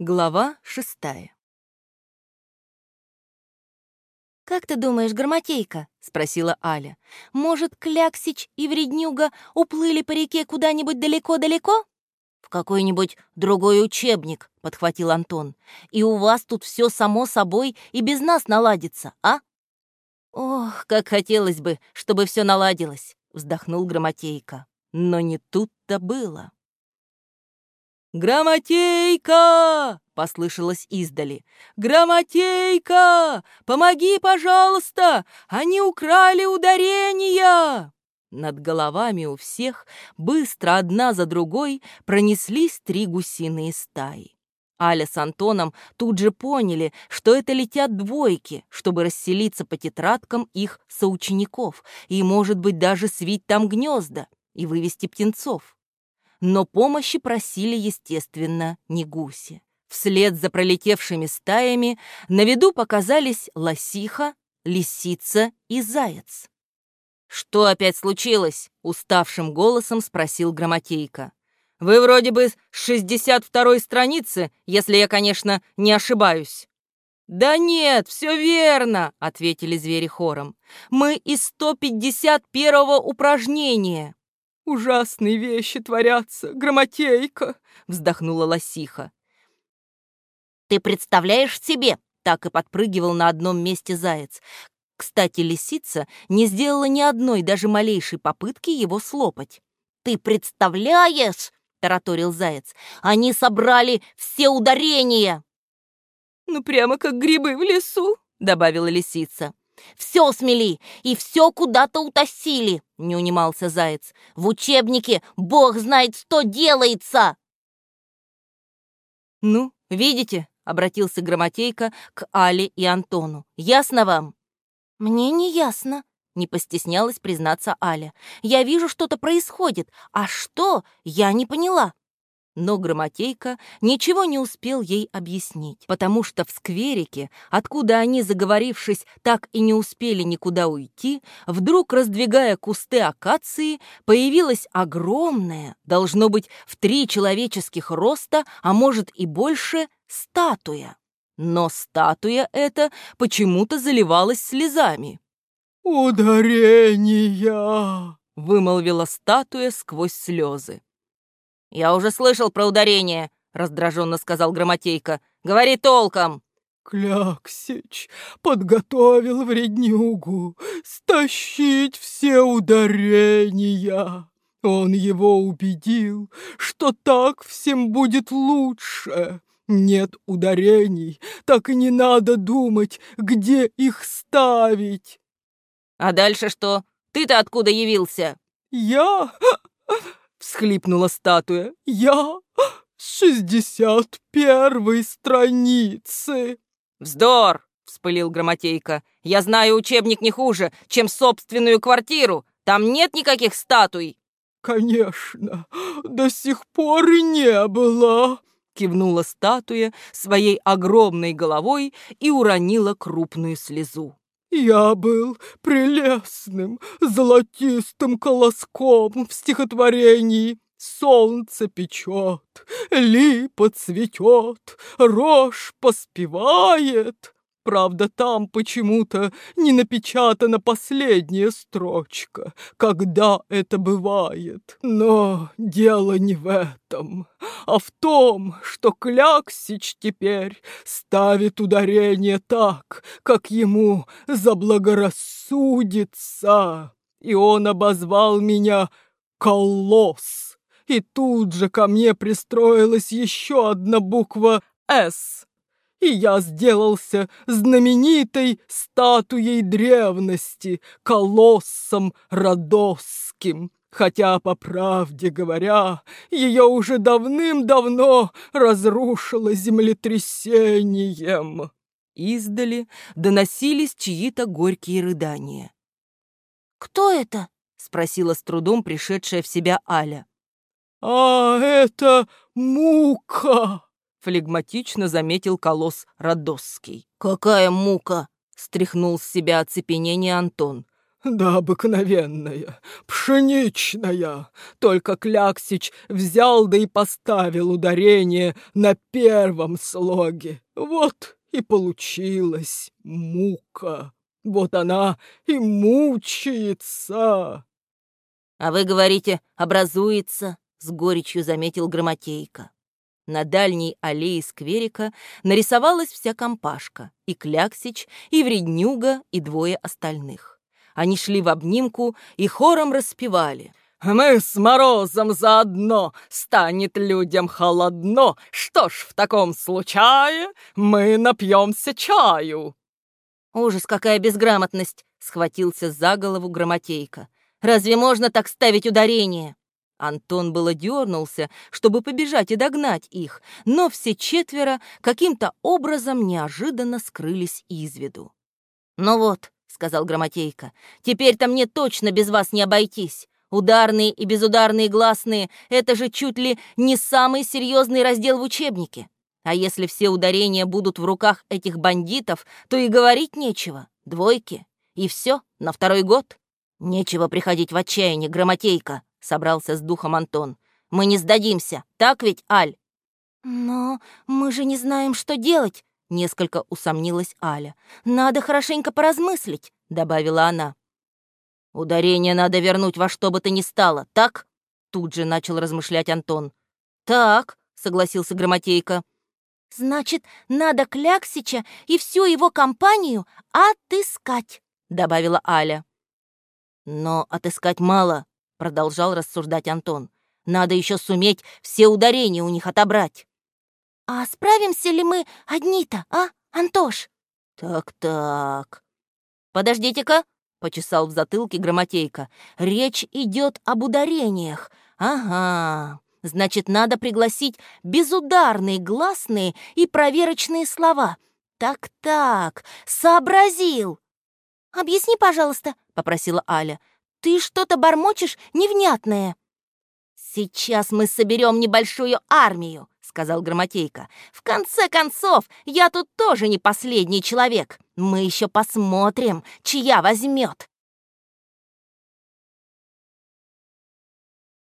Глава шестая «Как ты думаешь, Громотейка?» — спросила Аля. «Может, Кляксич и Вреднюга уплыли по реке куда-нибудь далеко-далеко?» «В какой-нибудь другой учебник», — подхватил Антон. «И у вас тут все само собой и без нас наладится, а?» «Ох, как хотелось бы, чтобы все наладилось», — вздохнул Громотейка. Но не тут-то было. «Грамотейка!» — послышалось издали. «Грамотейка! Помоги, пожалуйста! Они украли ударения!» Над головами у всех быстро одна за другой пронеслись три гусиные стаи. Аля с Антоном тут же поняли, что это летят двойки, чтобы расселиться по тетрадкам их соучеников и, может быть, даже свить там гнезда и вывести птенцов но помощи просили, естественно, не гуси. Вслед за пролетевшими стаями на виду показались лосиха, лисица и заяц. «Что опять случилось?» — уставшим голосом спросил Громотейка. «Вы вроде бы с 62-й страницы, если я, конечно, не ошибаюсь». «Да нет, все верно», — ответили звери хором. «Мы из 151-го упражнения». «Ужасные вещи творятся, громотейка!» — вздохнула лосиха. «Ты представляешь себе?» — так и подпрыгивал на одном месте заяц. Кстати, лисица не сделала ни одной, даже малейшей попытки его слопать. «Ты представляешь?» — тараторил заяц. «Они собрали все ударения!» «Ну, прямо как грибы в лесу», — добавила лисица. Все смели и все куда-то утащили, не унимался заяц. В учебнике бог знает, что делается. Ну, видите, обратился Громотейка к Але и Антону. Ясно вам? Мне не ясно, не постеснялась признаться Аля. Я вижу, что-то происходит, а что, я не поняла но Громотейка ничего не успел ей объяснить, потому что в скверике, откуда они, заговорившись, так и не успели никуда уйти, вдруг, раздвигая кусты акации, появилась огромная, должно быть, в три человеческих роста, а может и больше, статуя. Но статуя эта почему-то заливалась слезами. «Ударения!» — вымолвила статуя сквозь слезы. «Я уже слышал про ударение», — раздраженно сказал Громотейка. «Говори толком!» Кляксич подготовил вреднюгу стащить все ударения. Он его убедил, что так всем будет лучше. Нет ударений, так и не надо думать, где их ставить. А дальше что? Ты-то откуда явился? Я — всхлипнула статуя. «Я с шестьдесят первой страницы!» «Вздор!» — вспылил Громотейка. «Я знаю учебник не хуже, чем собственную квартиру. Там нет никаких статуй!» «Конечно, до сих пор и не было!» кивнула статуя своей огромной головой и уронила крупную слезу. Я был прелестным золотистым колоском в стихотворении. Солнце печет, липа цветет, рожь поспевает. Правда, там почему-то не напечатана последняя строчка, когда это бывает. Но дело не в этом, а в том, что Кляксич теперь ставит ударение так, как ему заблагорассудится. И он обозвал меня «Колосс». И тут же ко мне пристроилась еще одна буква «С» и я сделался знаменитой статуей древности, колоссом Родосским. Хотя, по правде говоря, ее уже давным-давно разрушило землетрясением. Издали доносились чьи-то горькие рыдания. «Кто это?» — спросила с трудом пришедшая в себя Аля. «А это мука!» Флегматично заметил колосс Родосский. «Какая мука!» — стряхнул с себя оцепенение Антон. Да обыкновенная, пшеничная. Только Кляксич взял да и поставил ударение на первом слоге. Вот и получилась мука. Вот она и мучается. А вы говорите, образуется, с горечью заметил Громотейка. На дальней аллее скверика нарисовалась вся компашка, и Кляксич, и Вреднюга, и двое остальных. Они шли в обнимку и хором распевали. «Мы с Морозом заодно, станет людям холодно. Что ж, в таком случае мы напьемся чаю». «Ужас, какая безграмотность!» — схватился за голову Громотейка. «Разве можно так ставить ударение?» Антон было дернулся, чтобы побежать и догнать их, но все четверо каким-то образом неожиданно скрылись из виду. «Ну вот», — сказал Громотейка, — «теперь-то мне точно без вас не обойтись. Ударные и безударные гласные — это же чуть ли не самый серьезный раздел в учебнике. А если все ударения будут в руках этих бандитов, то и говорить нечего. Двойки. И все, на второй год. Нечего приходить в отчаяние, Громотейка. — собрался с духом Антон. «Мы не сдадимся, так ведь, Аль?» «Но мы же не знаем, что делать», — несколько усомнилась Аля. «Надо хорошенько поразмыслить», — добавила она. «Ударение надо вернуть во что бы то ни стало, так?» Тут же начал размышлять Антон. «Так», — согласился Громотейка. «Значит, надо Кляксича и всю его компанию отыскать», — добавила Аля. «Но отыскать мало», продолжал рассуждать Антон. Надо еще суметь все ударения у них отобрать. А справимся ли мы одни-то, а, Антош? Так-так. Подождите-ка, почесал в затылке Громотейка. Речь идет об ударениях. Ага. Значит, надо пригласить безударные гласные и проверочные слова. Так-так, сообразил. «Объясни, пожалуйста», — попросила Аля. Ты что-то бормочешь невнятное. Сейчас мы соберем небольшую армию, сказал Громотейка. В конце концов, я тут тоже не последний человек. Мы еще посмотрим, чья возьмет.